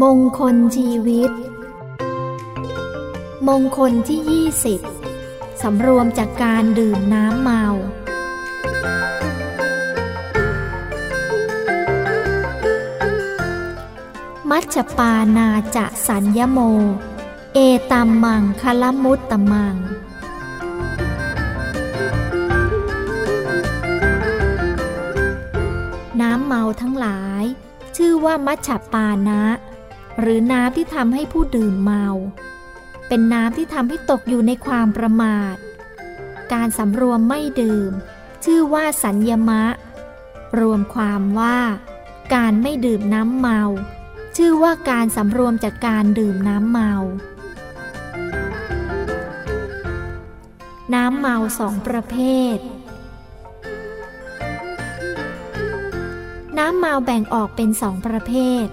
มงคลชีวิต มงคลที่ 20 สำรวมจากการดื่มน้ำเมา มัชปานาจะสัญญโม เอตัมมังคลมุตตมัง น้ำเมาทั้งหลาย ชื่อว่ามัชฌปานะ หรือน้ำที่ทำให้ผู้ดื่มเมา เป็นน้ำที่ทำให้ตกอยู่ในความประมาท การสำรวมไม่ดื่ม ชื่อว่าสัญญมะ รวมความว่า การไม่ดื่มน้ำเมา ชื่อว่าการสำรวมจากการดื่มน้ำเมา น้ำเมาสองประเภท น้ำเมาแบ่งออกเป็นสองประเภท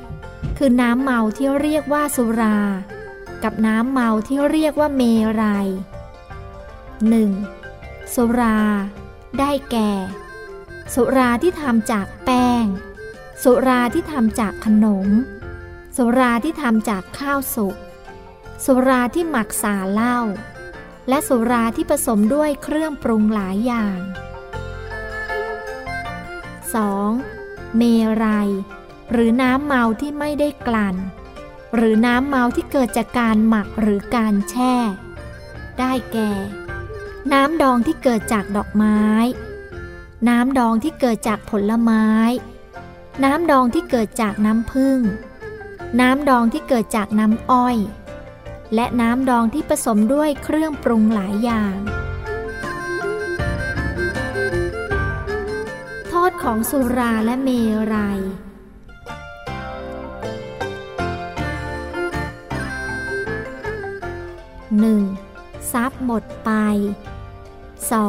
คือน้ำเมาที่เรียกว่าสุรา กับน้ำเมาที่เรียกว่าเมรัย 1. สุรา ได้แก่ สุราที่ทำจากแป้ง สุราที่ทำจากขนม สุราที่ทำจากข้าวสุก สุราที่หมักสาเหล้า และสุราที่ผสมด้วยเครื่องปรุงหลายอย่าง 2. เมรัย หรือน้ำเมาที่ไม่ได้กลั่น หรือน้ำเมาที่เกิดจากการหมักหรือการแช่ ได้แก่ น้ำดองที่เกิดจากดอกไม้ น้ำดองที่เกิดจากผลไม้ น้ำดองที่เกิดจากน้ำผึ้งน้ำดองที่เกิดจากน้ำอ้อย และน้ำดองที่ผสมด้วยเครื่องปรุงหลายอย่าง โทษของสุราและเมรัย 1. ทรัพย์หมดไป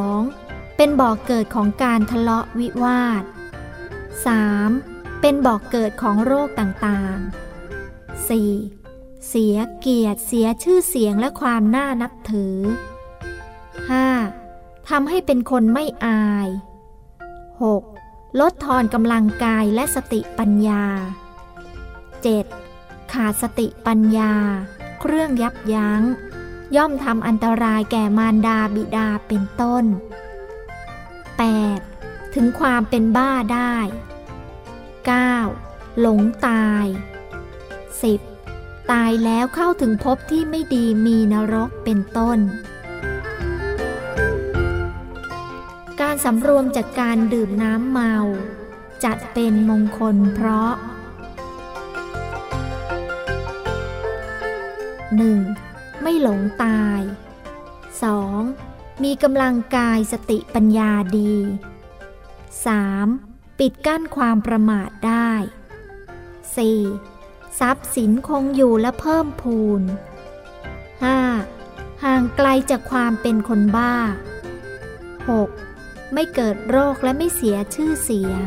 2. เป็นบ่อกเกิดของการทะเลาะวิวาท 3. เป็นบ่อกเกิดของโรคต่างๆ 4. เสียเกียรติเสียชื่อเสียงและความน่านับถือ 5. ทำให้เป็นคนไม่อาย 6. ลดทอนกำลังกายและสติปัญญา 7. ขาดสติปัญญา เครื่องยับยัง้ง ย่อมทำอันตรายแก่มารดาบิดาเป็นต้น 8. ถึงความเป็นบ้าได้ 9. หลงตาย 10. ตายแล้วเข้าถึงภพที่ไม่ดีมีนรกเป็นต้น การสำรวมจากการดื่มน้ำเมา จัดเป็นมงคลเพราะ 1. ไม่หลงตาย 2. มีกำลังกายสติปัญญาดี 3. ปิดกั้นความประมาทได้ 4. ทรัพย์สินคงอยู่และเพิ่มพูน 5. ห่างไกลจากความเป็นคนบ้า 6. ไม่เกิดโรคและไม่เสียชื่อเสียง